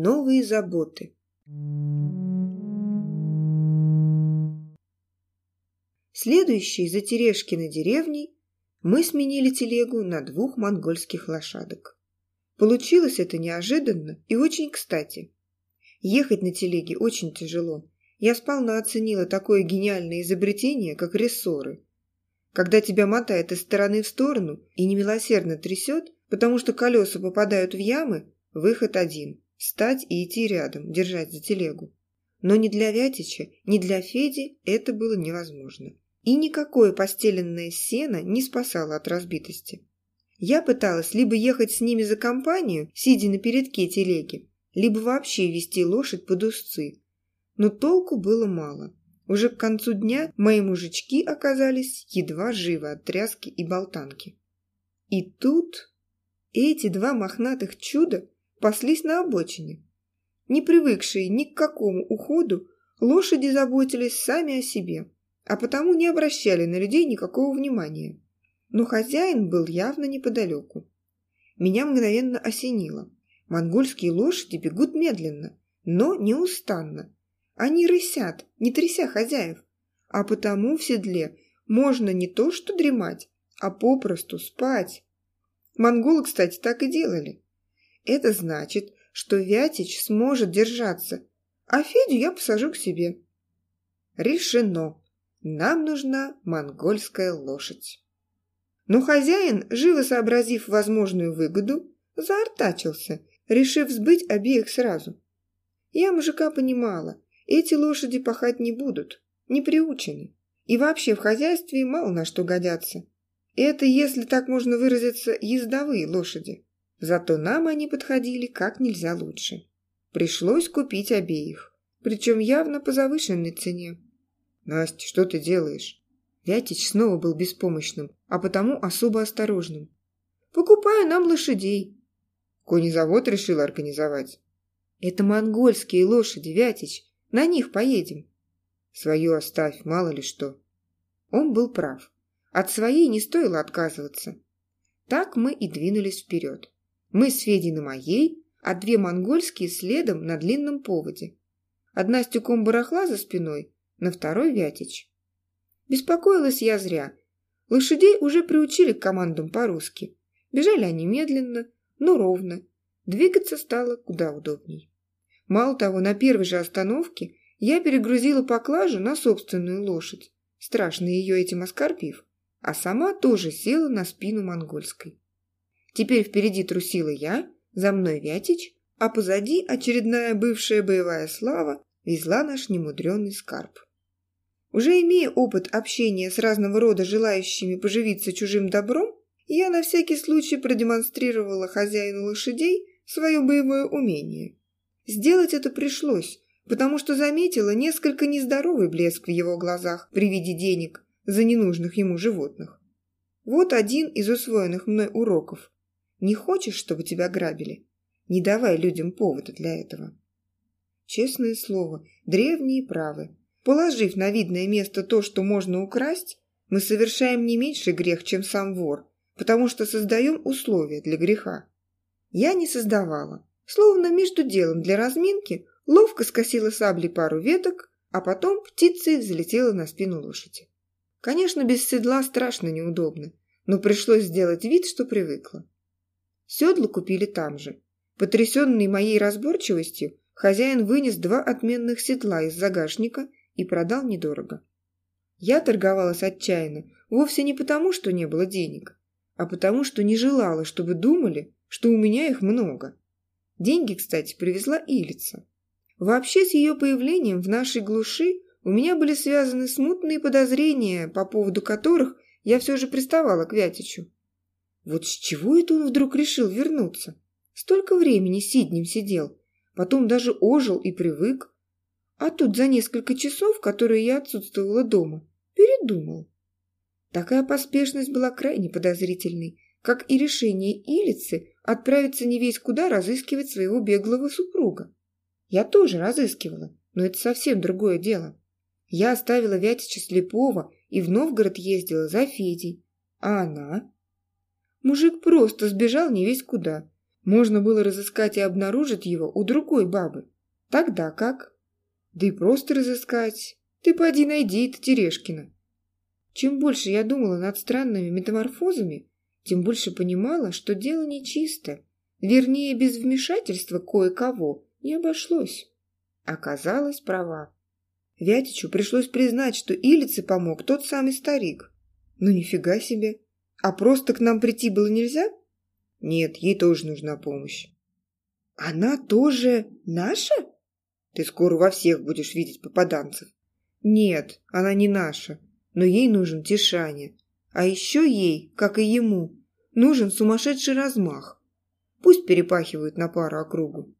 Новые заботы. Следующей за Терешкиной деревней мы сменили телегу на двух монгольских лошадок. Получилось это неожиданно и очень кстати. Ехать на телеге очень тяжело. Я сполна оценила такое гениальное изобретение, как рессоры. Когда тебя мотает из стороны в сторону и немилосердно трясет, потому что колеса попадают в ямы, выход один – встать и идти рядом, держать за телегу. Но ни для Вятича, ни для Феди это было невозможно. И никакое постеленное сено не спасало от разбитости. Я пыталась либо ехать с ними за компанию, сидя на передке телеги, либо вообще вести лошадь под узцы. Но толку было мало. Уже к концу дня мои мужички оказались едва живы от тряски и болтанки. И тут эти два мохнатых чуда паслись на обочине. Не привыкшие ни к какому уходу, лошади заботились сами о себе, а потому не обращали на людей никакого внимания но хозяин был явно неподалеку. Меня мгновенно осенило. Монгольские лошади бегут медленно, но неустанно. Они рысят, не тряся хозяев, а потому в седле можно не то что дремать, а попросту спать. Монголы, кстати, так и делали. Это значит, что Вятич сможет держаться, а Федю я посажу к себе. Решено. Нам нужна монгольская лошадь. Но хозяин, живо сообразив возможную выгоду, заортачился, решив сбыть обеих сразу. Я мужика понимала, эти лошади пахать не будут, не приучены. И вообще в хозяйстве мало на что годятся. Это, если так можно выразиться, ездовые лошади. Зато нам они подходили как нельзя лучше. Пришлось купить обеих, причем явно по завышенной цене. «Настя, что ты делаешь?» Вятич снова был беспомощным, а потому особо осторожным. «Покупаю нам лошадей». Конезавод решил организовать. «Это монгольские лошади, Вятич. На них поедем». «Свою оставь, мало ли что». Он был прав. От своей не стоило отказываться. Так мы и двинулись вперед. Мы с Федей на моей, а две монгольские следом на длинном поводе. Одна с тюком барахла за спиной, на второй Вятич. Беспокоилась я зря. Лошадей уже приучили к командам по-русски. Бежали они медленно, но ровно. Двигаться стало куда удобней. Мало того, на первой же остановке я перегрузила поклажу на собственную лошадь, страшно ее этим оскорбив, а сама тоже села на спину монгольской. Теперь впереди трусила я, за мной Вятич, а позади очередная бывшая боевая слава везла наш немудренный скарб. Уже имея опыт общения с разного рода желающими поживиться чужим добром, я на всякий случай продемонстрировала хозяину лошадей свое боевое умение. Сделать это пришлось, потому что заметила несколько нездоровый блеск в его глазах при виде денег за ненужных ему животных. Вот один из усвоенных мной уроков. Не хочешь, чтобы тебя грабили? Не давай людям повода для этого. Честное слово, древние правы. Положив на видное место то, что можно украсть, мы совершаем не меньший грех, чем сам вор, потому что создаем условия для греха. Я не создавала. Словно между делом для разминки ловко скосила саблей пару веток, а потом птицей взлетела на спину лошади. Конечно, без седла страшно неудобно, но пришлось сделать вид, что привыкла. Седла купили там же. Потрясенный моей разборчивостью, хозяин вынес два отменных седла из загашника и продал недорого. Я торговалась отчаянно вовсе не потому, что не было денег, а потому, что не желала, чтобы думали, что у меня их много. Деньги, кстати, привезла Илица. Вообще, с ее появлением в нашей глуши у меня были связаны смутные подозрения, по поводу которых я все же приставала к Вятичу. Вот с чего это он вдруг решил вернуться? Столько времени сиднем сидел, потом даже ожил и привык, а тут за несколько часов, которые я отсутствовала дома, передумал. Такая поспешность была крайне подозрительной, как и решение Илицы отправиться не весь куда разыскивать своего беглого супруга. Я тоже разыскивала, но это совсем другое дело. Я оставила Вятича слепого и в Новгород ездила за Федей. А она? Мужик просто сбежал не весь куда. Можно было разыскать и обнаружить его у другой бабы. Тогда как? Да и просто разыскать. Ты поди найди это Терешкина. Чем больше я думала над странными метаморфозами, тем больше понимала, что дело нечисто. Вернее, без вмешательства кое-кого не обошлось. Оказалась права. Вятичу пришлось признать, что Илице помог тот самый старик. Ну нифига себе. А просто к нам прийти было нельзя? Нет, ей тоже нужна помощь. Она тоже наша? Ты скоро во всех будешь видеть попаданцев. Нет, она не наша, но ей нужен Тишаня. А еще ей, как и ему, нужен сумасшедший размах. Пусть перепахивают на пару округу.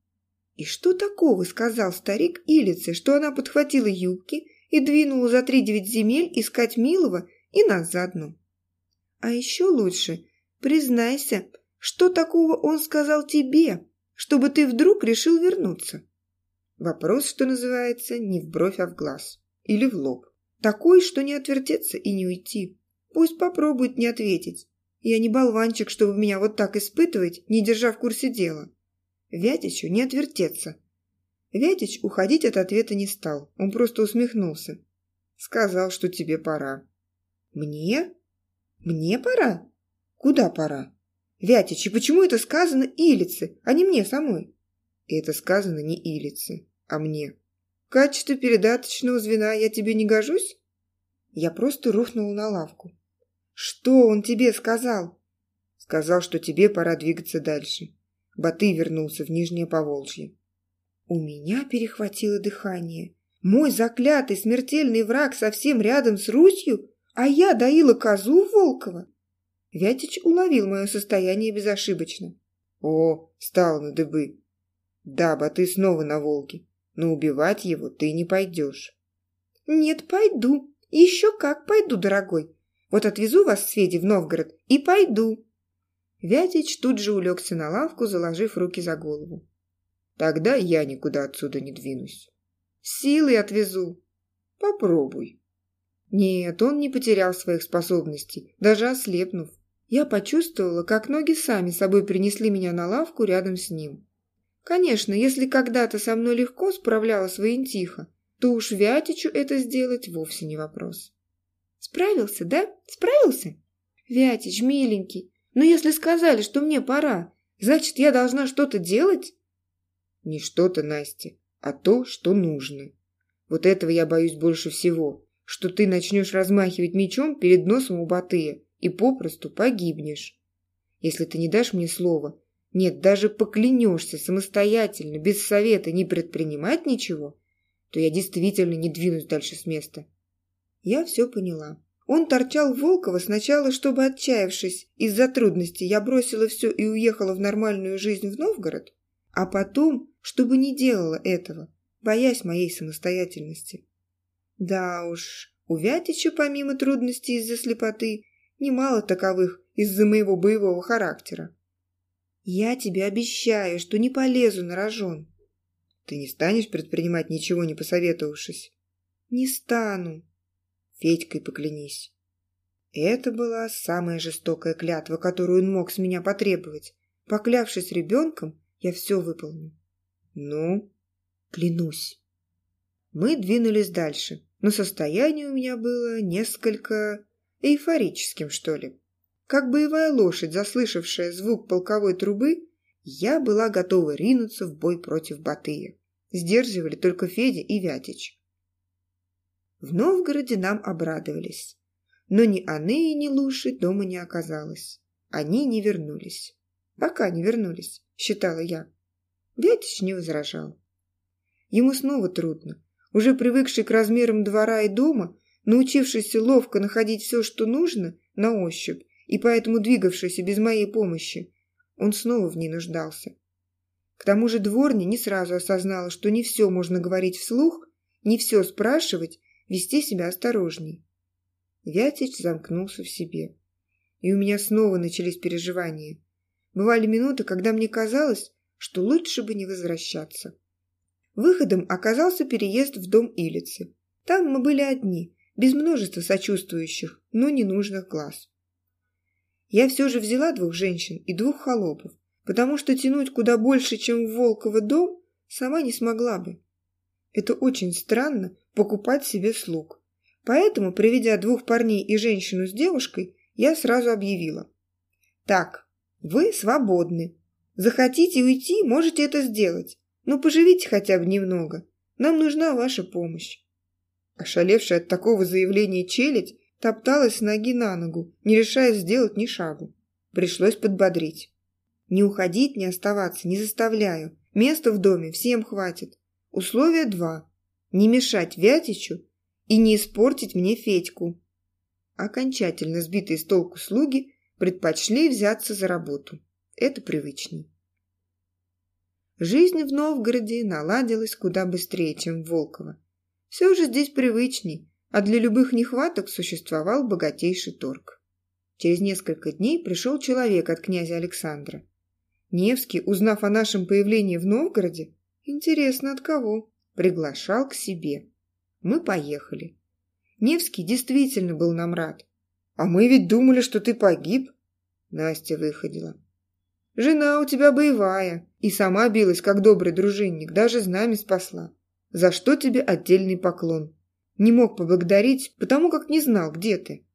И что такого сказал старик Илице, что она подхватила юбки и двинула за три девять земель искать милого и нас заодно? А еще лучше признайся, что такого он сказал тебе, чтобы ты вдруг решил вернуться? Вопрос, что называется, не в бровь, а в глаз. Или в лоб. Такой, что не отвертеться и не уйти. Пусть попробует не ответить. Я не болванчик, чтобы меня вот так испытывать, не держа в курсе дела. Вятичу не отвертеться. Вятич уходить от ответа не стал. Он просто усмехнулся. Сказал, что тебе пора. Мне? Мне пора? Куда пора? Вятич, и почему это сказано Илице, а не мне самой? это сказано не Илице, а мне. В качестве передаточного звена я тебе не гожусь? Я просто рухнула на лавку. Что он тебе сказал? Сказал, что тебе пора двигаться дальше. Баты вернулся в Нижнее Поволжье. У меня перехватило дыхание. Мой заклятый смертельный враг совсем рядом с Русью, а я доила козу Волкова. Вятич уловил мое состояние безошибочно. О, встал на дыбы. Да, Баты снова на Волге но убивать его ты не пойдешь. Нет, пойду. Еще как пойду, дорогой. Вот отвезу вас с Федей в Новгород и пойду. Вятич тут же улегся на лавку, заложив руки за голову. Тогда я никуда отсюда не двинусь. Силой отвезу. Попробуй. Нет, он не потерял своих способностей, даже ослепнув. Я почувствовала, как ноги сами собой принесли меня на лавку рядом с ним. Конечно, если когда-то со мной легко справлялась Ваентиха, то уж Вятичу это сделать вовсе не вопрос. Справился, да? Справился? Вятич, миленький, но если сказали, что мне пора, значит, я должна что-то делать? Не что-то, Настя, а то, что нужно. Вот этого я боюсь больше всего, что ты начнешь размахивать мечом перед носом у Батыя и попросту погибнешь. Если ты не дашь мне слова, нет, даже поклянешься самостоятельно, без совета, не предпринимать ничего, то я действительно не двинусь дальше с места. Я все поняла. Он торчал Волкова сначала, чтобы, отчаявшись из-за трудностей, я бросила все и уехала в нормальную жизнь в Новгород, а потом, чтобы не делала этого, боясь моей самостоятельности. Да уж, у Вятича, помимо трудностей из-за слепоты, немало таковых из-за моего боевого характера. Я тебе обещаю, что не полезу на рожон. Ты не станешь предпринимать ничего, не посоветовавшись? Не стану. Федькой поклянись. Это была самая жестокая клятва, которую он мог с меня потребовать. Поклявшись ребенком, я все выполню. Ну, клянусь. Мы двинулись дальше, но состояние у меня было несколько эйфорическим, что ли. Как боевая лошадь, заслышавшая звук полковой трубы, я была готова ринуться в бой против Батыя. Сдерживали только Федя и Вятич. В Новгороде нам обрадовались. Но ни Анны, ни Луши дома не оказалось. Они не вернулись. Пока не вернулись, считала я. Вятич не возражал. Ему снова трудно. Уже привыкший к размерам двора и дома, научившийся ловко находить все, что нужно, на ощупь, и поэтому двигавшийся без моей помощи, он снова в ней нуждался. К тому же дворня не сразу осознала, что не все можно говорить вслух, не все спрашивать, вести себя осторожней. Вятич замкнулся в себе. И у меня снова начались переживания. Бывали минуты, когда мне казалось, что лучше бы не возвращаться. Выходом оказался переезд в дом Илицы. Там мы были одни, без множества сочувствующих, но ненужных глаз. Я все же взяла двух женщин и двух холопов, потому что тянуть куда больше, чем в Волково дом, сама не смогла бы. Это очень странно покупать себе слуг. Поэтому, приведя двух парней и женщину с девушкой, я сразу объявила. «Так, вы свободны. Захотите уйти, можете это сделать. Но поживите хотя бы немного. Нам нужна ваша помощь». Ошалевшая от такого заявления челядь топталась с ноги на ногу, не решая сделать ни шагу. Пришлось подбодрить. Не уходить, не оставаться, не заставляю. Места в доме всем хватит. Условия два. Не мешать Вятичу и не испортить мне Федьку. Окончательно сбитые с толку слуги предпочли взяться за работу. Это привычней. Жизнь в Новгороде наладилась куда быстрее, чем в Волково. Все же здесь привычней, а для любых нехваток существовал богатейший торг. Через несколько дней пришел человек от князя Александра. Невский, узнав о нашем появлении в Новгороде, интересно от кого, приглашал к себе. Мы поехали. Невский действительно был нам рад. «А мы ведь думали, что ты погиб», — Настя выходила. «Жена у тебя боевая и сама билась, как добрый дружинник, даже знамя спасла. За что тебе отдельный поклон. Не мог поблагодарить, потому как не знал, где ты».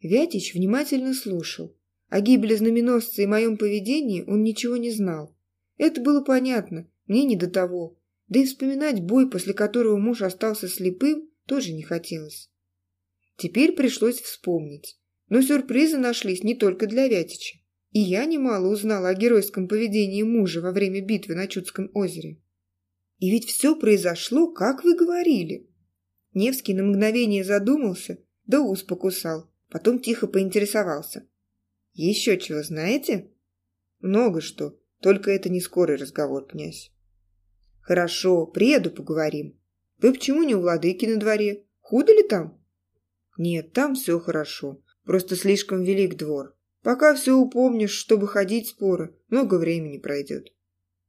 Вятич внимательно слушал. О гибели знаменосца и моем поведении он ничего не знал. Это было понятно, мне не до того. Да и вспоминать бой, после которого муж остался слепым, тоже не хотелось. Теперь пришлось вспомнить. Но сюрпризы нашлись не только для Вятича. И я немало узнала о геройском поведении мужа во время битвы на Чудском озере. И ведь все произошло, как вы говорили. Невский на мгновение задумался, да ус покусал, потом тихо поинтересовался. Еще чего знаете? Много что, только это не скорый разговор, князь. Хорошо, приеду, поговорим. Вы почему не у владыки на дворе? Худо ли там? Нет, там все хорошо, просто слишком велик двор. Пока все упомнишь, чтобы ходить споры, много времени пройдет.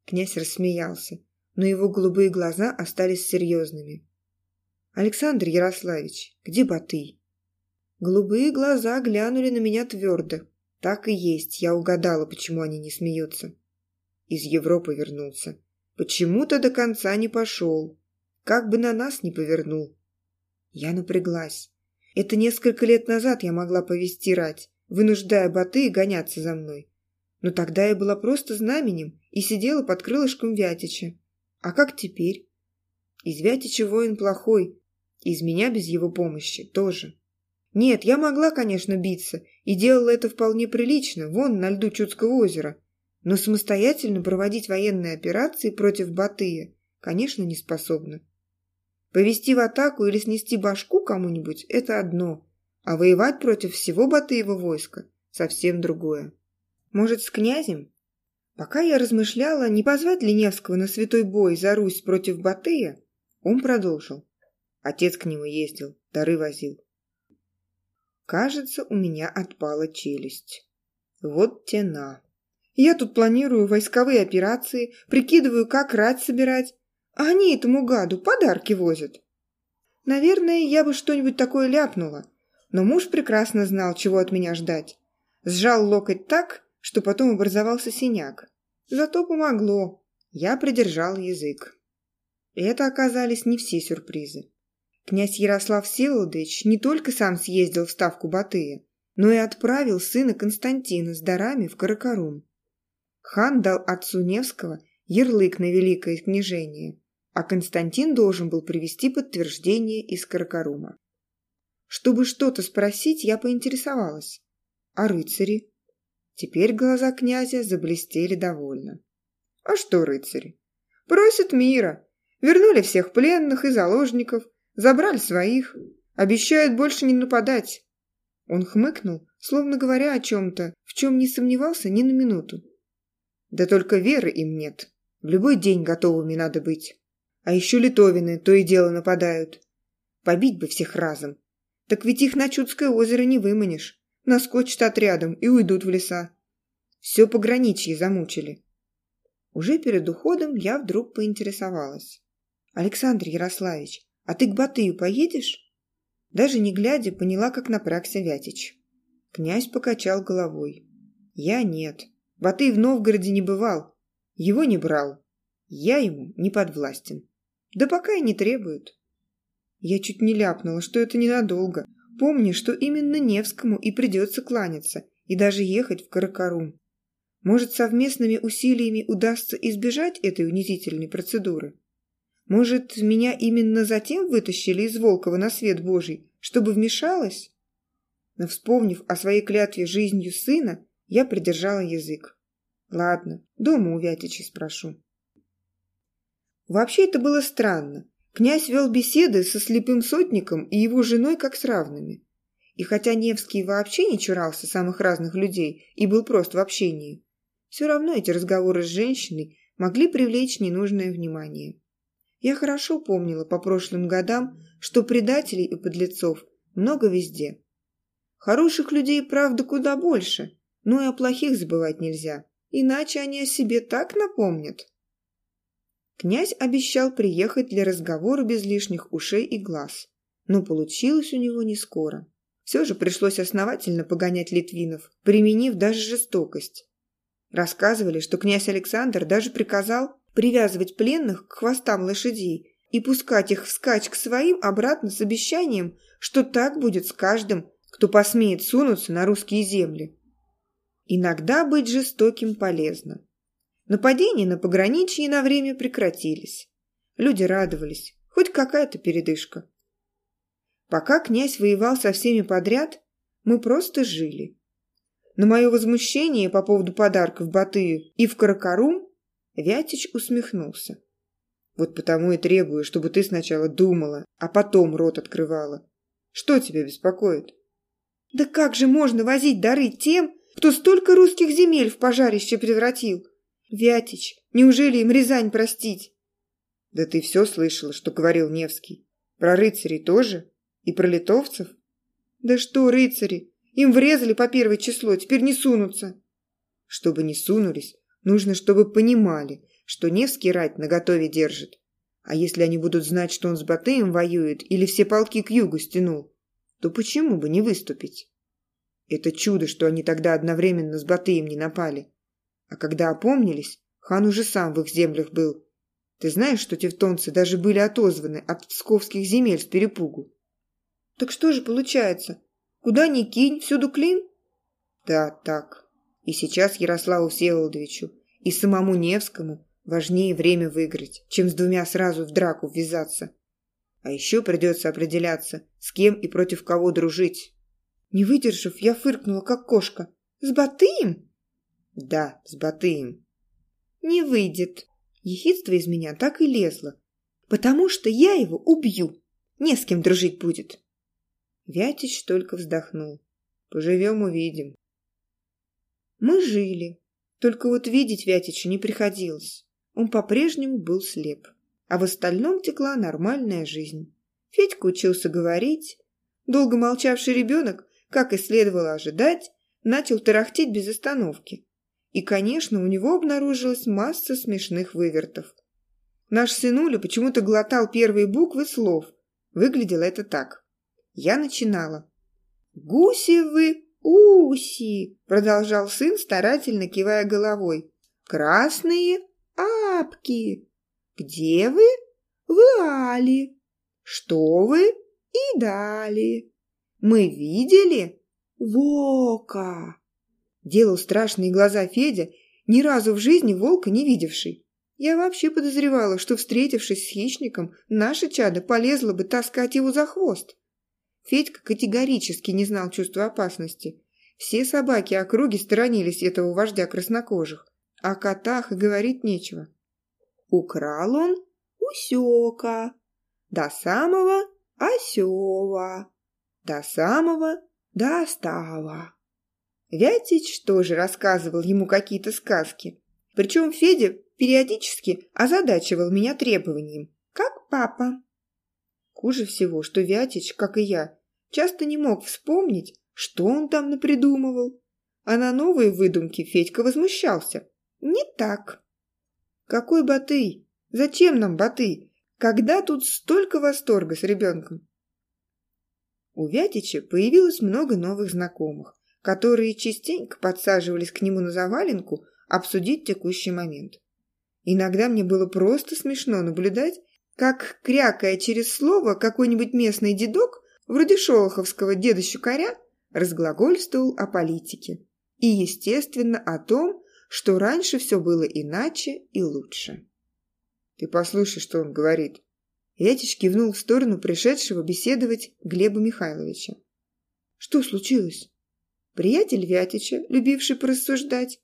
Князь рассмеялся, но его голубые глаза остались серьезными. «Александр Ярославич, где Батый?» Голубые глаза глянули на меня твердо, так и есть, я угадала, почему они не смеются. Из Европы вернулся. Почему-то до конца не пошел. Как бы на нас не повернул. Я напряглась. Это несколько лет назад я могла повести рать, вынуждая боты гоняться за мной. Но тогда я была просто знаменем и сидела под крылышком Вятича. А как теперь? Из Вятича воин плохой, из меня без его помощи тоже. Нет, я могла, конечно, биться, и делала это вполне прилично, вон на льду Чудского озера. Но самостоятельно проводить военные операции против Батыя, конечно, не способна. Повести в атаку или снести башку кому-нибудь – это одно, а воевать против всего Батыева войска – совсем другое. Может, с князем? Пока я размышляла, не позвать ли Невского на святой бой за Русь против Батыя, он продолжил. Отец к нему ездил, дары возил. Кажется, у меня отпала челюсть. Вот тена. Я тут планирую войсковые операции, прикидываю, как рать собирать, а они этому гаду подарки возят. Наверное, я бы что-нибудь такое ляпнула, но муж прекрасно знал, чего от меня ждать. Сжал локоть так, что потом образовался синяк. Зато помогло. Я придержал язык. Это оказались не все сюрпризы. Князь Ярослав Всеволодович не только сам съездил в ставку Батыя, но и отправил сына Константина с дарами в Каракарум. Хан дал отцу Невского ярлык на великое княжение, а Константин должен был привести подтверждение из Каракарума. Чтобы что-то спросить, я поинтересовалась. А рыцари? Теперь глаза князя заблестели довольно. А что рыцари? Просят мира. Вернули всех пленных и заложников, Забрали своих. Обещают больше не нападать. Он хмыкнул, словно говоря о чем-то, в чем не сомневался ни на минуту. Да только веры им нет. В любой день готовыми надо быть. А еще литовины то и дело нападают. Побить бы всех разом. Так ведь их на Чудское озеро не выманишь. Наскочат отрядом и уйдут в леса. Все пограничье замучили. Уже перед уходом я вдруг поинтересовалась. Александр Ярославич, «А ты к Батыю поедешь?» Даже не глядя, поняла, как напрягся Вятич. Князь покачал головой. «Я нет. Батый в Новгороде не бывал. Его не брал. Я ему не подвластен. Да пока и не требуют. Я чуть не ляпнула, что это ненадолго. Помни, что именно Невскому и придется кланяться, и даже ехать в Каракарум. Может, совместными усилиями удастся избежать этой унизительной процедуры? Может, меня именно затем вытащили из Волкова на свет Божий, чтобы вмешалась? Но вспомнив о своей клятве жизнью сына, я придержала язык. Ладно, дома у Вятича спрошу. Вообще это было странно. Князь вел беседы со слепым сотником и его женой как с равными. И хотя Невский вообще не чурался самых разных людей и был прост в общении, все равно эти разговоры с женщиной могли привлечь ненужное внимание. Я хорошо помнила по прошлым годам, что предателей и подлецов много везде. Хороших людей, правда, куда больше, но и о плохих забывать нельзя, иначе они о себе так напомнят. Князь обещал приехать для разговора без лишних ушей и глаз, но получилось у него не скоро. Все же пришлось основательно погонять литвинов, применив даже жестокость. Рассказывали, что князь Александр даже приказал привязывать пленных к хвостам лошадей и пускать их вскачь к своим обратно с обещанием, что так будет с каждым, кто посмеет сунуться на русские земли. Иногда быть жестоким полезно. Нападения на пограничье на время прекратились. Люди радовались, хоть какая-то передышка. Пока князь воевал со всеми подряд, мы просто жили. На мое возмущение по поводу подарков Батыю и в Каракарум Вятич усмехнулся. Вот потому и требую, чтобы ты сначала думала, а потом рот открывала. Что тебя беспокоит? Да как же можно возить дары тем, кто столько русских земель в пожарище превратил? Вятич, неужели им Рязань простить? Да ты все слышала, что говорил Невский. Про рыцарей тоже? И про литовцев? Да что рыцари? Им врезали по первое число, теперь не сунутся. Чтобы не сунулись, нужно, чтобы понимали, что Невский рать наготове держит. А если они будут знать, что он с Батыем воюет или все полки к югу стянул, то почему бы не выступить? Это чудо, что они тогда одновременно с Батыем не напали. А когда опомнились, хан уже сам в их землях был. Ты знаешь, что тевтонцы даже были отозваны от псковских земель с перепугу? Так что же получается? Куда ни кинь, всюду клин? Да, так. И сейчас Ярославу Всеволодовичу и самому Невскому важнее время выиграть, чем с двумя сразу в драку ввязаться. А еще придется определяться, с кем и против кого дружить. Не выдержав, я фыркнула, как кошка. «С Батыем?» Да, с Батыем. Не выйдет. Ехидство из меня так и лезло. Потому что я его убью. Не с кем дружить будет. Вятич только вздохнул. Поживем, увидим. Мы жили. Только вот видеть Вятича не приходилось. Он по-прежнему был слеп. А в остальном текла нормальная жизнь. Федька учился говорить. Долго молчавший ребенок, как и следовало ожидать, начал тарахтеть без остановки. И, конечно, у него обнаружилась масса смешных вывертов. Наш сынуля почему-то глотал первые буквы слов. Выглядело это так. Я начинала. «Гусевы уси!» – продолжал сын, старательно кивая головой. «Красные апки! Где вы? Вы али! Что вы? И дали! Мы видели? Вока!» Делал страшные глаза Федя, ни разу в жизни волка не видевший. Я вообще подозревала, что, встретившись с хищником, наша чада полезла бы таскать его за хвост. Федька категорически не знал чувства опасности. Все собаки округи сторонились этого вождя краснокожих. О котах и говорить нечего. Украл он усека, до самого осева, до самого достава. Вятич тоже рассказывал ему какие-то сказки. Причем Федя периодически озадачивал меня требованием. Как папа. Хуже всего, что Вятич, как и я, часто не мог вспомнить, что он там напридумывал. А на новые выдумки Федька возмущался. Не так. Какой Батый? Зачем нам Батый? Когда тут столько восторга с ребенком? У Вятича появилось много новых знакомых которые частенько подсаживались к нему на заваленку обсудить текущий момент. Иногда мне было просто смешно наблюдать, как, крякая через слово, какой-нибудь местный дедок, вроде шолоховского деда Щукаря, разглагольствовал о политике. И, естественно, о том, что раньше все было иначе и лучше. «Ты послушай, что он говорит». Вятич кивнул в сторону пришедшего беседовать Глеба Михайловича. «Что случилось?» Приятель Вятича, любивший порассуждать,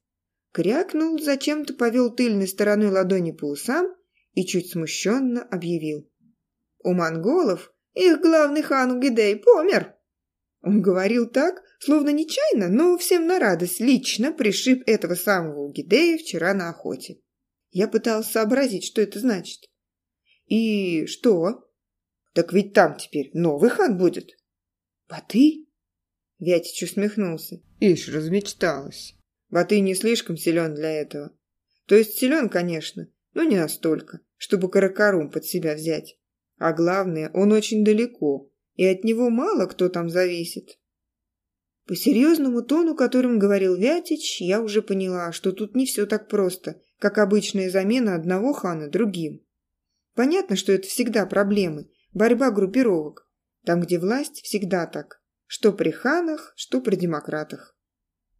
крякнул, зачем-то повел тыльной стороной ладони по усам и чуть смущенно объявил. «У монголов их главный хан Угидей помер!» Он говорил так, словно нечаянно, но всем на радость лично пришиб этого самого Угидея вчера на охоте. Я пытался сообразить, что это значит. «И что?» «Так ведь там теперь новый хан будет». «Баты?» Вятич усмехнулся. «Ишь, размечталась. Баты не слишком силен для этого. То есть силен, конечно, но не настолько, чтобы Каракарум под себя взять. А главное, он очень далеко, и от него мало кто там зависит. По серьезному тону, которым говорил Вятич, я уже поняла, что тут не все так просто, как обычная замена одного хана другим. Понятно, что это всегда проблемы, борьба группировок. Там, где власть, всегда так. Что при ханах, что при демократах.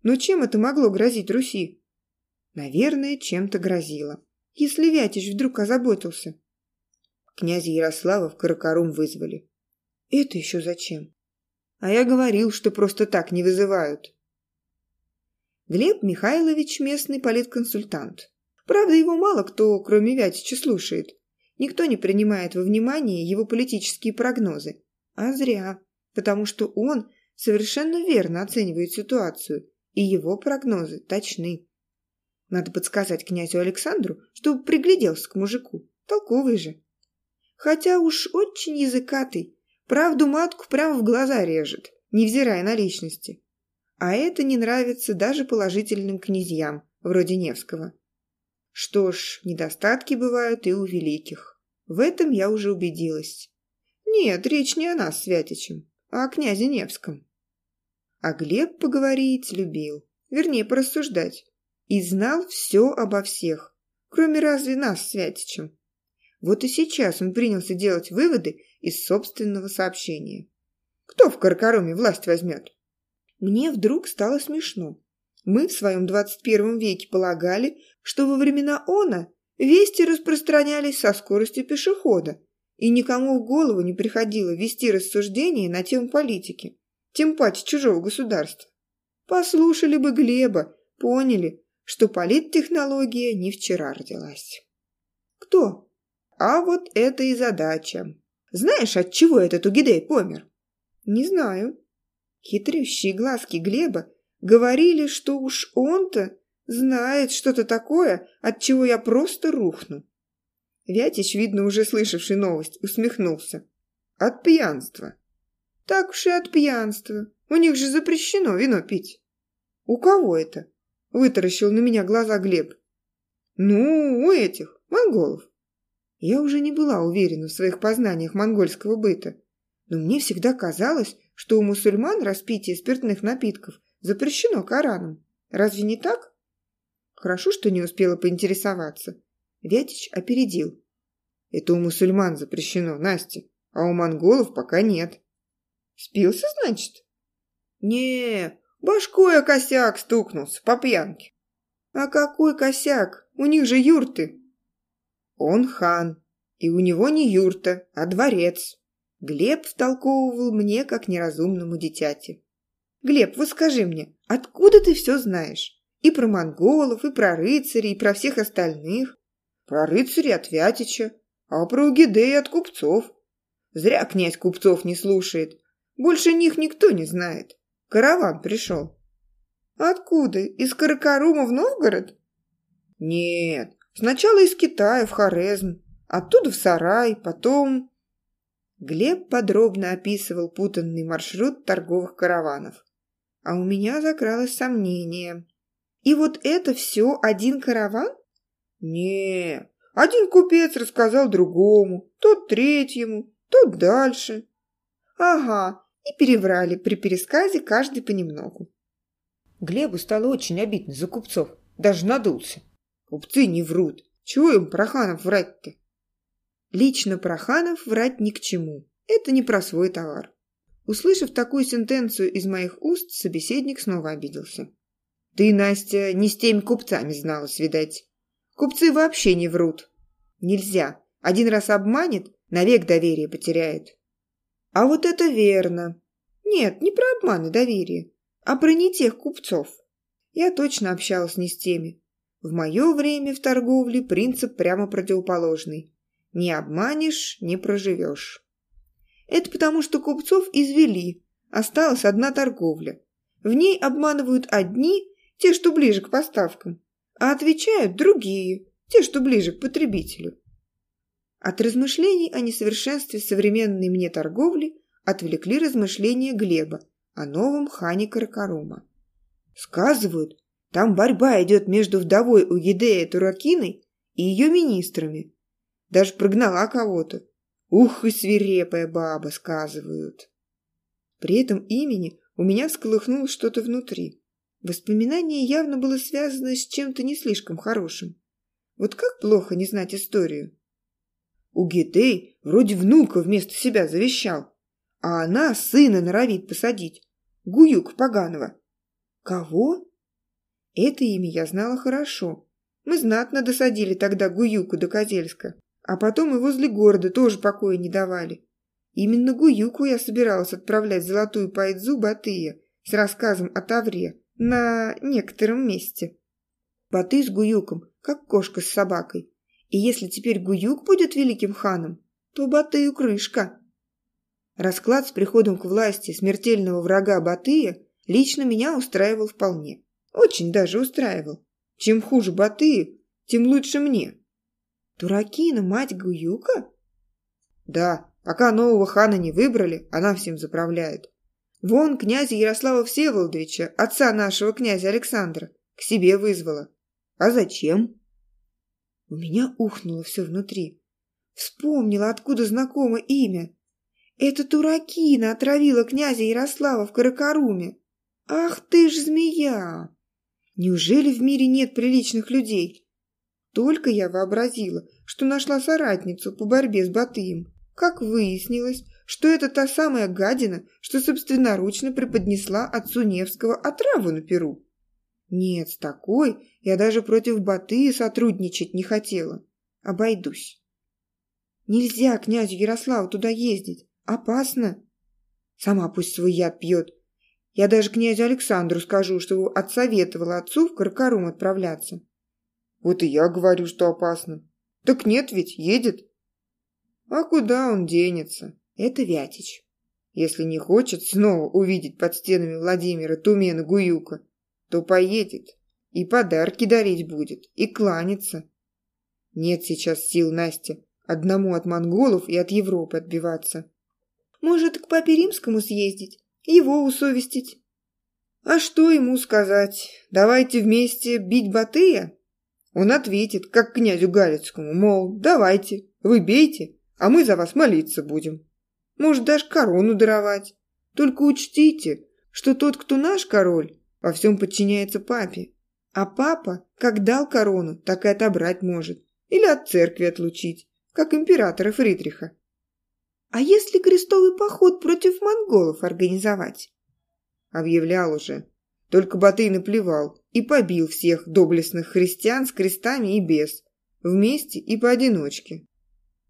Но чем это могло грозить Руси? Наверное, чем-то грозило. Если Вятич вдруг озаботился. Князя Ярослава в Каракарум вызвали. Это еще зачем? А я говорил, что просто так не вызывают. Глеб Михайлович – местный политконсультант. Правда, его мало кто, кроме Вятича, слушает. Никто не принимает во внимание его политические прогнозы. А зря, потому что он совершенно верно оценивает ситуацию, и его прогнозы точны. Надо подсказать князю Александру, чтобы пригляделся к мужику. Толковый же. Хотя уж очень языкатый, Правду матку прямо в глаза режет, невзирая на личности. А это не нравится даже положительным князьям, вроде Невского. Что ж, недостатки бывают и у великих. В этом я уже убедилась. Нет, речь не о нас с о князе Невском. А Глеб поговорить любил, вернее, порассуждать. И знал все обо всех, кроме разве нас с Вятичем. Вот и сейчас он принялся делать выводы из собственного сообщения. Кто в Каркароме власть возьмет? Мне вдруг стало смешно. Мы в своем 21 веке полагали, что во времена Она вести распространялись со скоростью пешехода, и никому в голову не приходило вести рассуждения на тему политики, тем паче чужого государства. Послушали бы Глеба, поняли, что политтехнология не вчера родилась. Кто? А вот это и задача. Знаешь, от чего этот Угидей помер? Не знаю. Хитрющие глазки Глеба говорили, что уж он-то знает что-то такое, от чего я просто рухну. Вятич, видно, уже слышавший новость, усмехнулся. От пьянства. Так уж и от пьянства. У них же запрещено вино пить. У кого это? Вытаращил на меня глаза Глеб. Ну, у этих, монголов. Я уже не была уверена в своих познаниях монгольского быта, но мне всегда казалось, что у мусульман распитие спиртных напитков запрещено Кораном. Разве не так? Хорошо, что не успела поинтересоваться. Вятич опередил. Это у мусульман запрещено, Настя, а у монголов пока нет. Спился, значит? не башкой о косяк стукнулся по пьянке. А какой косяк? У них же юрты. Он хан, и у него не юрта, а дворец. Глеб втолковывал мне, как неразумному дитяти. «Глеб, вот скажи мне, откуда ты все знаешь? И про монголов, и про рыцарей, и про всех остальных?» «Про рыцарей от Вятича, а про Угидея от купцов. Зря князь купцов не слушает. Больше них никто не знает. Караван пришел». «Откуда? Из Каракарума в Новгород?» «Нет, Сначала из Китая в Хорезм, оттуда в Сарай, потом... Глеб подробно описывал путанный маршрут торговых караванов. А у меня закралось сомнение. И вот это все один караван? Не, один купец рассказал другому, тот третьему, тот дальше. Ага, и переврали при пересказе каждый понемногу. Глебу стало очень обидно за купцов. Даже надулся. Купцы не врут. Чего им Проханов врать-то? Лично Проханов врать ни к чему. Это не про свой товар. Услышав такую сентенцию из моих уст, собеседник снова обиделся. «Ты, Настя, не с теми купцами зналась, видать. Купцы вообще не врут. Нельзя. Один раз обманет, навек доверие потеряет». «А вот это верно. Нет, не про обман и доверие, а про не тех купцов. Я точно общалась не с теми. В мое время в торговле принцип прямо противоположный. Не обманешь – не проживешь. Это потому, что купцов извели, осталась одна торговля. В ней обманывают одни, те, что ближе к поставкам, а отвечают другие, те, что ближе к потребителю. От размышлений о несовершенстве современной мне торговли отвлекли размышления Глеба о новом хане Каракарума. Сказывают, там борьба идет между вдовой у Едея Туракиной и ее министрами. Даже прогнала кого-то. Ух, и свирепая баба, сказывают. При этом имени у меня всколыхнулось что-то внутри. Воспоминание явно было связано с чем-то не слишком хорошим. Вот как плохо не знать историю. У Гетей вроде внука вместо себя завещал, а она сына норовит посадить. Гуюк поганого. Кого? Это имя я знала хорошо. Мы знатно досадили тогда Гуюку до Козельска. А потом и возле города тоже покоя не давали. Именно Гуюку я собиралась отправлять золотую пайдзу Батыя с рассказом о Тавре на некотором месте. Батый с Гуюком, как кошка с собакой. И если теперь Гуюк будет великим ханом, то Батыю крышка. Расклад с приходом к власти смертельного врага Батыя лично меня устраивал вполне. Очень даже устраивал. Чем хуже Батыя, тем лучше мне. Туракина, мать Гуюка? Да, пока нового хана не выбрали, она всем заправляет. Вон князя Ярослава Всеволодовича, отца нашего князя Александра, к себе вызвала. А зачем? У меня ухнуло все внутри. Вспомнила, откуда знакомо имя. Это Туракина отравила князя Ярослава в Каракаруме. Ах ты ж змея! Неужели в мире нет приличных людей? Только я вообразила, что нашла соратницу по борьбе с Батыем. Как выяснилось, что это та самая гадина, что собственноручно преподнесла отцу Невского отраву на Перу. Нет, с такой я даже против Батыя сотрудничать не хотела. Обойдусь. Нельзя князю Ярославу туда ездить. Опасно. Сама пусть свой яд пьет. Я даже князю Александру скажу, что отсоветовала отцу в Каркарум отправляться. Вот и я говорю, что опасно. Так нет ведь, едет. А куда он денется? Это Вятич. Если не хочет снова увидеть под стенами Владимира Тумена Гуюка, то поедет и подарки дарить будет, и кланяться. Нет сейчас сил, Настя, одному от монголов и от Европы отбиваться. Может, к папе римскому съездить, его усовестить? А что ему сказать? Давайте вместе бить Батыя? Он ответит, как князю Галицкому, мол, давайте, вы бейте, а мы за вас молиться будем. Может, даже корону даровать. Только учтите, что тот, кто наш король, во всем подчиняется папе. А папа, как дал корону, так и отобрать может. Или от церкви отлучить, как императора Фридриха. А если крестовый поход против монголов организовать? Объявлял уже. Только Батый наплевал и побил всех доблестных христиан с крестами и без, вместе и поодиночке.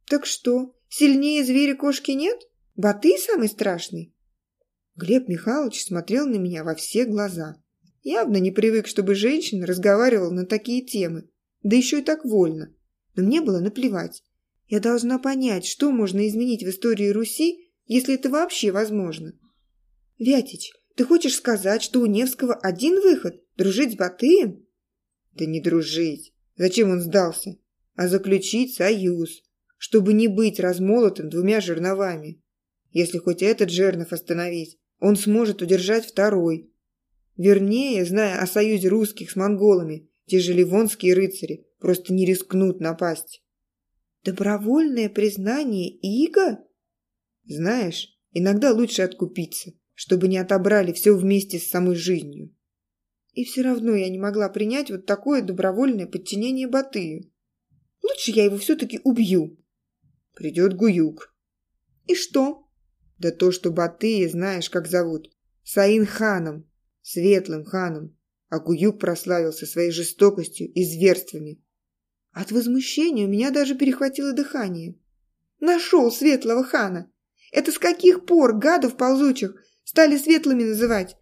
Так что, сильнее зверя кошки нет? Батый самый страшный? Глеб Михайлович смотрел на меня во все глаза. Явно не привык, чтобы женщина разговаривала на такие темы, да еще и так вольно. Но мне было наплевать. Я должна понять, что можно изменить в истории Руси, если это вообще возможно. Вятич, ты хочешь сказать, что у Невского один выход – дружить с Батыем? Да не дружить. Зачем он сдался? А заключить союз, чтобы не быть размолотым двумя жерновами. Если хоть этот жернов остановить, он сможет удержать второй. Вернее, зная о союзе русских с монголами, те же ливонские рыцари просто не рискнут напасть. Добровольное признание Иго? Знаешь, иногда лучше откупиться, чтобы не отобрали все вместе с самой жизнью. И все равно я не могла принять вот такое добровольное подчинение Батыю. Лучше я его все-таки убью. Придет Гуюк. И что? Да то, что Батыя знаешь, как зовут. Саин ханом, светлым ханом. А Гуюк прославился своей жестокостью и зверствами. От возмущения у меня даже перехватило дыхание. Нашел светлого хана. Это с каких пор гадов ползучих стали светлыми называть?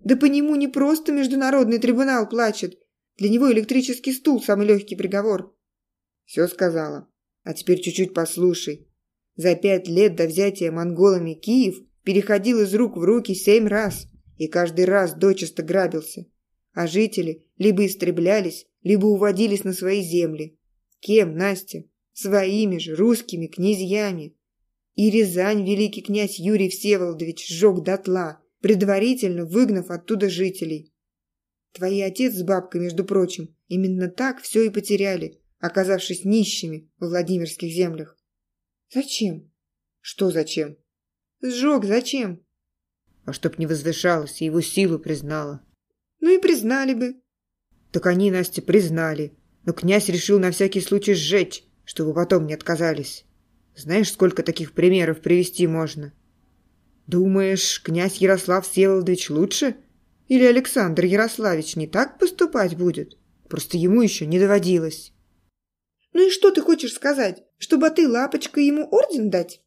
Да по нему не просто международный трибунал плачет. Для него электрический стул – самый легкий приговор. Все сказала. А теперь чуть-чуть послушай. За пять лет до взятия монголами Киев переходил из рук в руки семь раз. И каждый раз дочисто грабился. А жители либо истреблялись, либо уводились на свои земли. Кем, Настя? Своими же русскими князьями. И Рязань великий князь Юрий Всеволодович сжег дотла, предварительно выгнав оттуда жителей. Твои отец с бабкой, между прочим, именно так все и потеряли, оказавшись нищими в Владимирских землях. Зачем? Что зачем? Сжег зачем? А чтоб не возвышалась и его силу признала. Ну и признали бы. Так они, Настя, признали. Но князь решил на всякий случай сжечь, чтобы потом не отказались. Знаешь, сколько таких примеров привести можно? Думаешь, князь Ярослав Всеволодович лучше? Или Александр Ярославич не так поступать будет? Просто ему еще не доводилось. Ну и что ты хочешь сказать? Чтобы ты лапочкой ему орден дать?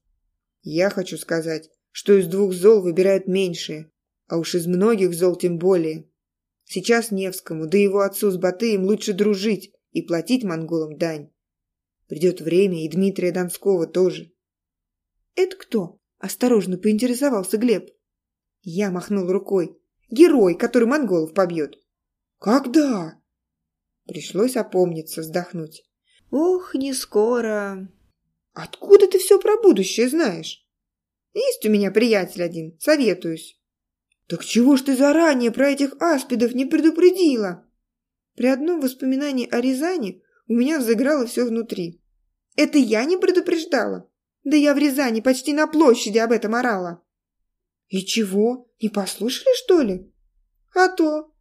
Я хочу сказать, что из двух зол выбирают меньшее, а уж из многих зол тем более. Сейчас Невскому, да его отцу с Батыем лучше дружить и платить монголам дань. Придет время, и Дмитрия Донского тоже. Это кто? Осторожно поинтересовался Глеб. Я махнул рукой. Герой, который монголов побьет. Когда? Пришлось опомниться, вздохнуть. Ох, не скоро. Откуда ты все про будущее знаешь? Есть у меня приятель один, советуюсь. Так чего ж ты заранее про этих аспидов не предупредила? При одном воспоминании о Рязани у меня взыграло все внутри. Это я не предупреждала? Да я в Рязани почти на площади об этом орала. И чего? Не послушали, что ли? А то.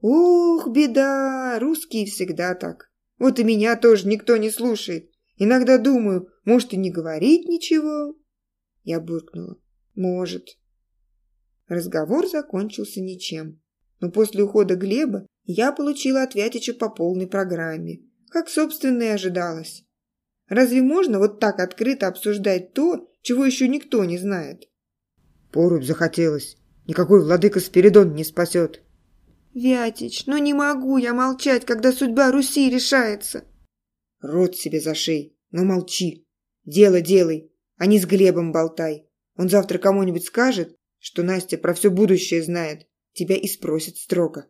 Ух, беда, русские всегда так. Вот и меня тоже никто не слушает. Иногда думаю, может и не говорить ничего. Я буркнула. Может. Разговор закончился ничем. Но после ухода Глеба я получила от Вятича по полной программе, как, собственно, и ожидалось. Разве можно вот так открыто обсуждать то, чего еще никто не знает? Порубь захотелось. Никакой владыка Спиридон не спасет. Вятич, ну не могу я молчать, когда судьба Руси решается. Рот себе зашей, но ну молчи. Дело делай, а не с Глебом болтай. Он завтра кому-нибудь скажет, что Настя про все будущее знает, тебя и спросит строго.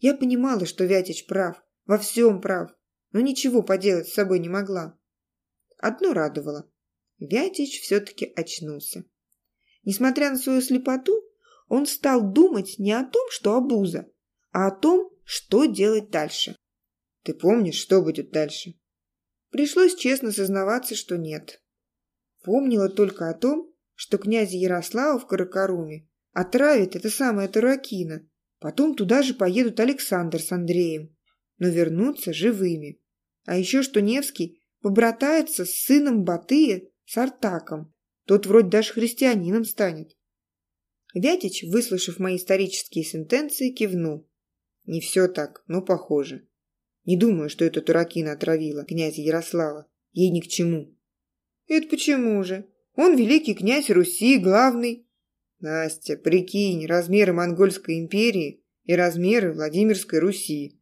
Я понимала, что Вятич прав, во всем прав но ничего поделать с собой не могла. Одно радовало. Вятич все-таки очнулся. Несмотря на свою слепоту, он стал думать не о том, что обуза, а о том, что делать дальше. Ты помнишь, что будет дальше? Пришлось честно сознаваться, что нет. Помнила только о том, что князя Ярослава в Каракаруме отравит это самое Таракина. Потом туда же поедут Александр с Андреем но вернуться живыми. А еще что Невский побратается с сыном Батыя, с Артаком. Тот вроде даже христианином станет. Вятич, выслушав мои исторические сентенции, кивнул. Не все так, но похоже. Не думаю, что эта Туракина отравила князя Ярослава. Ей ни к чему. Это почему же? Он великий князь Руси, главный. Настя, прикинь, размеры Монгольской империи и размеры Владимирской Руси.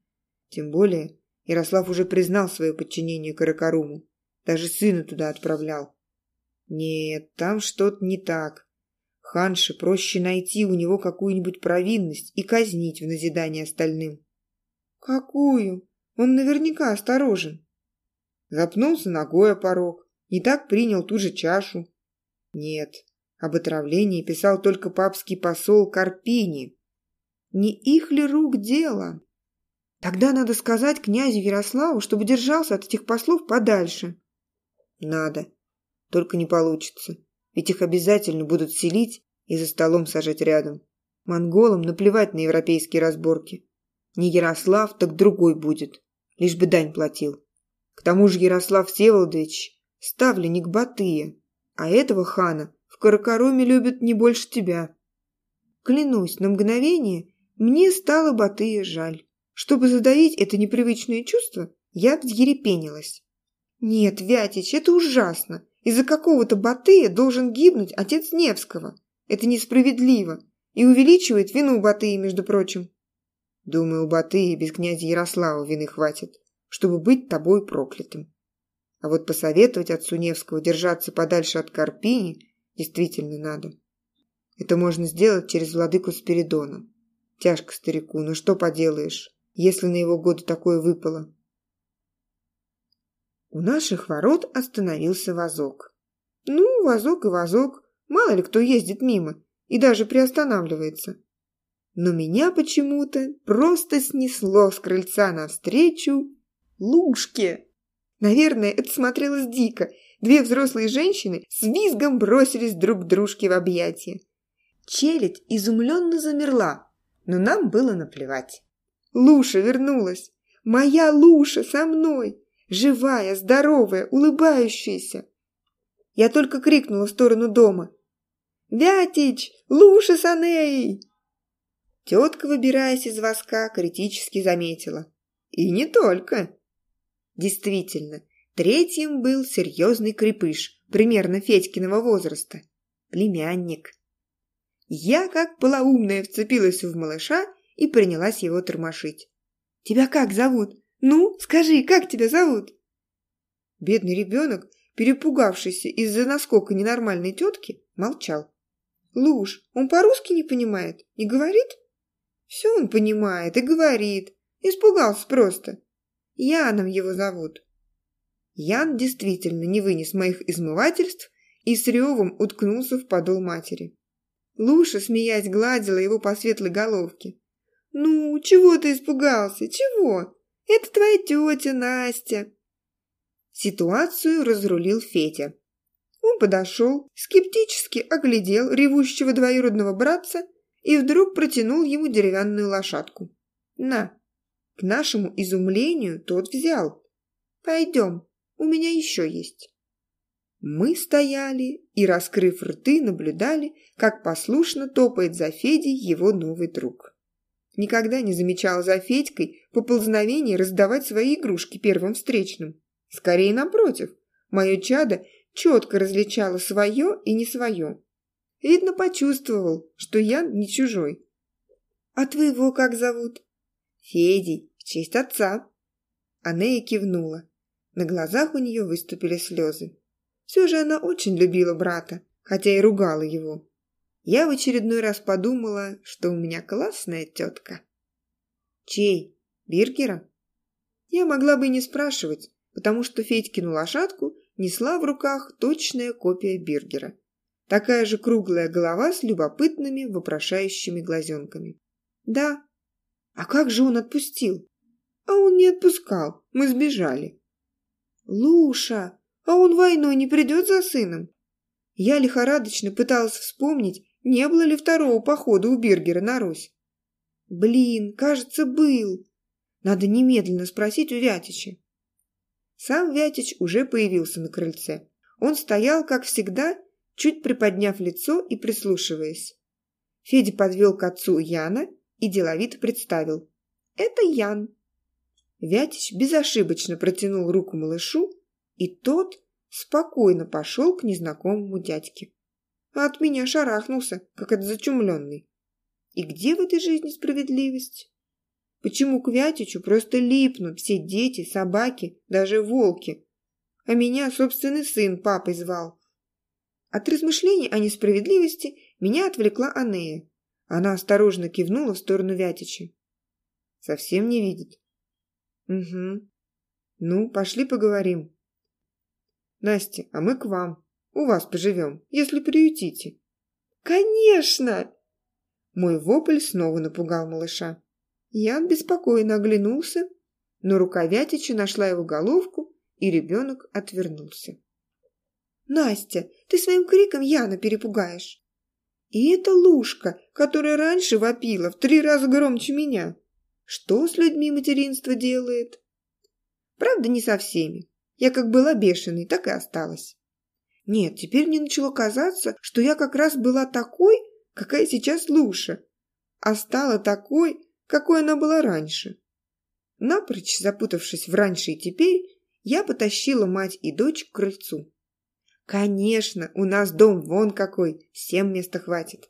Тем более Ярослав уже признал свое подчинение Каракаруму. Даже сына туда отправлял. Нет, там что-то не так. Ханше проще найти у него какую-нибудь провинность и казнить в назидание остальным. Какую? Он наверняка осторожен. Запнулся ногой о порог. Не так принял ту же чашу. Нет, об отравлении писал только папский посол Карпини. Не их ли рук дело? Тогда надо сказать князю Ярославу, чтобы держался от этих послов подальше. Надо. Только не получится. Ведь их обязательно будут селить и за столом сажать рядом. Монголам наплевать на европейские разборки. Не Ярослав, так другой будет, лишь бы дань платил. К тому же Ярослав Всеволодович – ставленник Батыя, а этого хана в Каракаруме любят не больше тебя. Клянусь, на мгновение мне стало Батыя жаль. Чтобы задавить это непривычное чувство, я взъерепенилась. Нет, Вятич, это ужасно. Из-за какого-то Батыя должен гибнуть отец Невского. Это несправедливо и увеличивает вину Батыя, между прочим. Думаю, у Батыя без князя Ярослава вины хватит, чтобы быть тобой проклятым. А вот посоветовать отцу Невского держаться подальше от Карпини действительно надо. Это можно сделать через владыку Спиридона. Тяжко старику, но что поделаешь, если на его годы такое выпало. У наших ворот остановился вазок. Ну, вазок и вазок, мало ли кто ездит мимо и даже приостанавливается. Но меня почему-то просто снесло с крыльца навстречу лужке. Наверное, это смотрелось дико. Две взрослые женщины с визгом бросились друг к дружке в объятия. Челядь изумленно замерла, но нам было наплевать. Луша вернулась. Моя Луша со мной. Живая, здоровая, улыбающаяся. Я только крикнула в сторону дома. «Вятич! Луша с Анеей!» Тетка, выбираясь из воска, критически заметила. И не только. Действительно, третьим был серьезный крепыш, примерно Федькиного возраста. Племянник. Я, как полоумная, вцепилась в малыша и принялась его тормошить. «Тебя как зовут? Ну, скажи, как тебя зовут?» Бедный ребенок, перепугавшийся из-за наскока ненормальной тетки, молчал. «Луж, он по-русски не понимает? Не говорит?» «Все он понимает и говорит. Испугался просто. Яном его зовут». Ян действительно не вынес моих измывательств и с ревом уткнулся в подол матери. Луша, смеясь, гладила его по светлой головке. «Ну, чего ты испугался? Чего? Это твоя тетя Настя!» Ситуацию разрулил Федя. Он подошел, скептически оглядел ревущего двоюродного братца и вдруг протянул ему деревянную лошадку. «На!» К нашему изумлению тот взял. «Пойдем, у меня еще есть». Мы стояли и, раскрыв рты, наблюдали, как послушно топает за Федей его новый друг. Никогда не замечала за Федькой поползновение раздавать свои игрушки первым встречным. Скорее напротив, мое чадо четко различало свое и не свое. Видно, почувствовал, что я не чужой. «А твоего как зовут?» «Федей, в честь отца». Анея кивнула. На глазах у нее выступили слезы. Все же она очень любила брата, хотя и ругала его. Я в очередной раз подумала, что у меня классная тетка. Чей? Биргера? Я могла бы и не спрашивать, потому что Федькину лошадку несла в руках точная копия Биргера. Такая же круглая голова с любопытными, вопрошающими глазенками. Да. А как же он отпустил? А он не отпускал. Мы сбежали. Луша, а он войной не придет за сыном? Я лихорадочно пыталась вспомнить, не было ли второго похода у Бергера на Русь. Блин, кажется, был. Надо немедленно спросить у Вятича. Сам Вятич уже появился на крыльце. Он стоял, как всегда, чуть приподняв лицо и прислушиваясь. Федя подвел к отцу Яна и деловито представил. «Это Ян». Вятич безошибочно протянул руку малышу, и тот спокойно пошел к незнакомому дядьке. А от меня шарахнулся, как от зачумленный. И где в этой жизни справедливость? Почему к Вятичу просто липнут все дети, собаки, даже волки? А меня собственный сын папой звал. От размышлений о несправедливости меня отвлекла Анея. Она осторожно кивнула в сторону Вятича. Совсем не видит. Угу. Ну, пошли поговорим. Настя, а мы к вам. У вас поживем, если приютите. Конечно! Мой вопль снова напугал малыша. Ян беспокойно оглянулся, но рука Вятича нашла его головку, и ребенок отвернулся. «Настя, ты своим криком Яна перепугаешь!» И это Лушка, которая раньше вопила в три раза громче меня. Что с людьми материнство делает? Правда, не со всеми. Я как была бешеной, так и осталась. Нет, теперь мне начало казаться, что я как раз была такой, какая сейчас Луша, а стала такой, какой она была раньше. Напрочь запутавшись в раньше и теперь, я потащила мать и дочь к крыльцу. «Конечно, у нас дом вон какой, всем места хватит».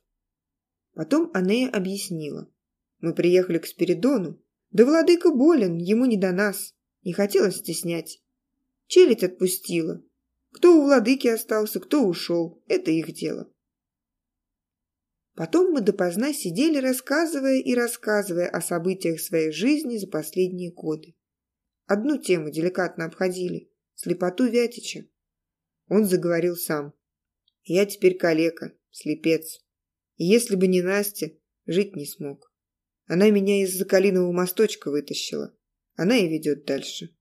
Потом Анея объяснила. Мы приехали к Спиридону. Да владыка болен, ему не до нас. Не хотелось стеснять. Челядь отпустила. Кто у владыки остался, кто ушел. Это их дело. Потом мы допоздна сидели, рассказывая и рассказывая о событиях своей жизни за последние годы. Одну тему деликатно обходили – слепоту Вятича. Он заговорил сам. «Я теперь калека, слепец. И если бы не Настя, жить не смог. Она меня из-за калинового мосточка вытащила. Она и ведет дальше».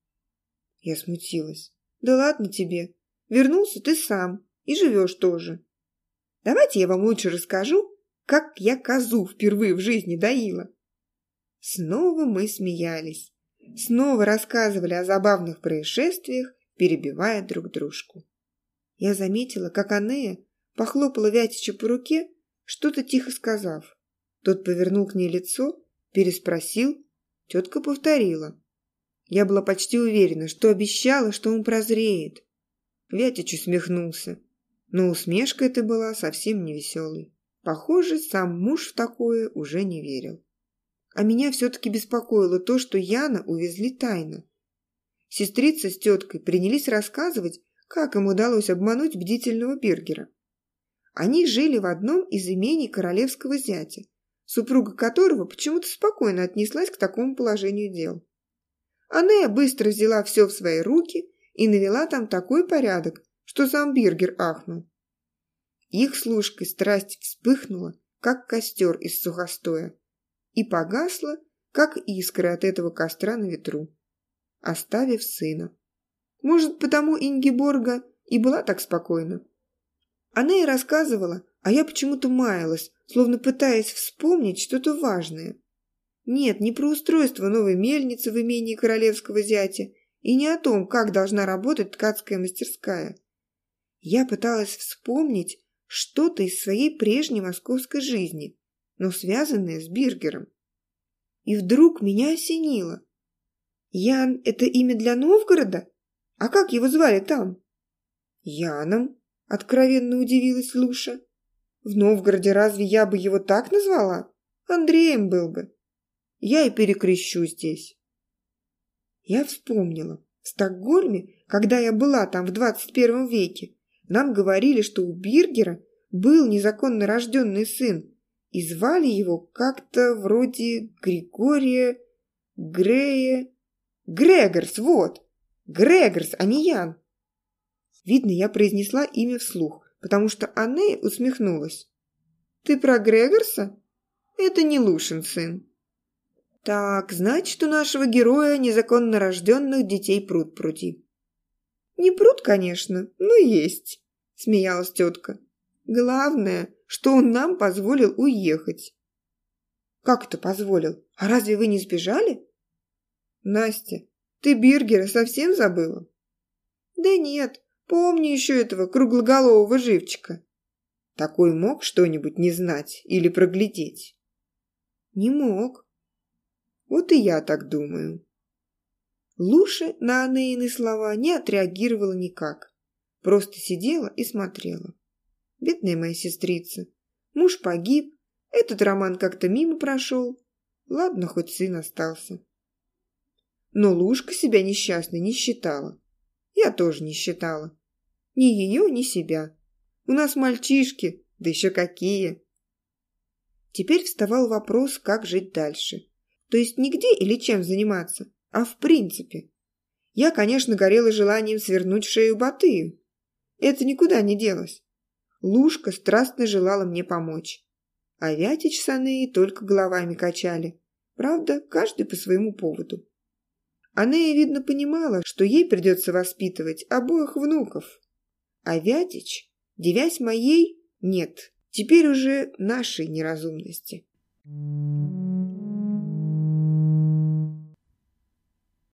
Я смутилась. «Да ладно тебе. Вернулся ты сам. И живешь тоже. Давайте я вам лучше расскажу, как я козу впервые в жизни доила. Снова мы смеялись. Снова рассказывали о забавных происшествиях, перебивая друг дружку. Я заметила, как Анея похлопала Вятича по руке, что-то тихо сказав. Тот повернул к ней лицо, переспросил, тетка повторила. Я была почти уверена, что обещала, что он прозреет. Вятич усмехнулся, но усмешка эта была совсем невеселой. Похоже, сам муж в такое уже не верил. А меня все-таки беспокоило то, что Яна увезли тайно. Сестрица с теткой принялись рассказывать, как им удалось обмануть бдительного Бергера. Они жили в одном из имений королевского зятя, супруга которого почему-то спокойно отнеслась к такому положению дел. Анея быстро взяла все в свои руки и навела там такой порядок, что сам Биргер ахнул. Их служкой страсть вспыхнула, как костер из сухостоя, и погасла, как искра от этого костра на ветру, оставив сына. Может, потому Ингиборга и была так спокойна. Она и рассказывала, а я почему-то маялась, словно пытаясь вспомнить что-то важное. Нет, не про устройство новой мельницы в имении королевского зятя и не о том, как должна работать ткацкая мастерская. Я пыталась вспомнить, что-то из своей прежней московской жизни, но связанное с Биргером. И вдруг меня осенило. Ян – это имя для Новгорода? А как его звали там? Яном, откровенно удивилась Луша. В Новгороде разве я бы его так назвала? Андреем был бы. Я и перекрещу здесь. Я вспомнила. В Стокгольме, когда я была там в двадцать первом веке, нам говорили, что у Биргера был незаконно рожденный сын, и звали его как-то вроде Григория Грея... Грегорс, вот! Грегорс, а не Ян. Видно, я произнесла имя вслух, потому что Анне усмехнулась. «Ты про Грегорса? Это не Лушин сын». «Так, значит, у нашего героя незаконно рожденных детей пруд пруди». «Не пруд, конечно, но есть», – смеялась тетка. «Главное, что он нам позволил уехать». «Как это позволил? А разве вы не сбежали?» «Настя, ты Биргера совсем забыла?» «Да нет, помню еще этого круглоголового живчика». «Такой мог что-нибудь не знать или проглядеть?» «Не мог». «Вот и я так думаю». Луша на Анеины слова не отреагировала никак. Просто сидела и смотрела. Бедная моя сестрица. Муж погиб, этот роман как-то мимо прошел. Ладно, хоть сын остался. Но Лушка себя несчастной не считала. Я тоже не считала. Ни ее, ни себя. У нас мальчишки, да еще какие. Теперь вставал вопрос, как жить дальше. То есть нигде или чем заниматься, а в принципе. Я, конечно, горела желанием свернуть шею Батыю. Это никуда не делось. Лушка страстно желала мне помочь. А Вятич с Анеей только головами качали. Правда, каждый по своему поводу. Анея, видно, понимала, что ей придется воспитывать обоих внуков. А Вятич, девясь моей, нет, Теперь уже нашей неразумности. Thank you.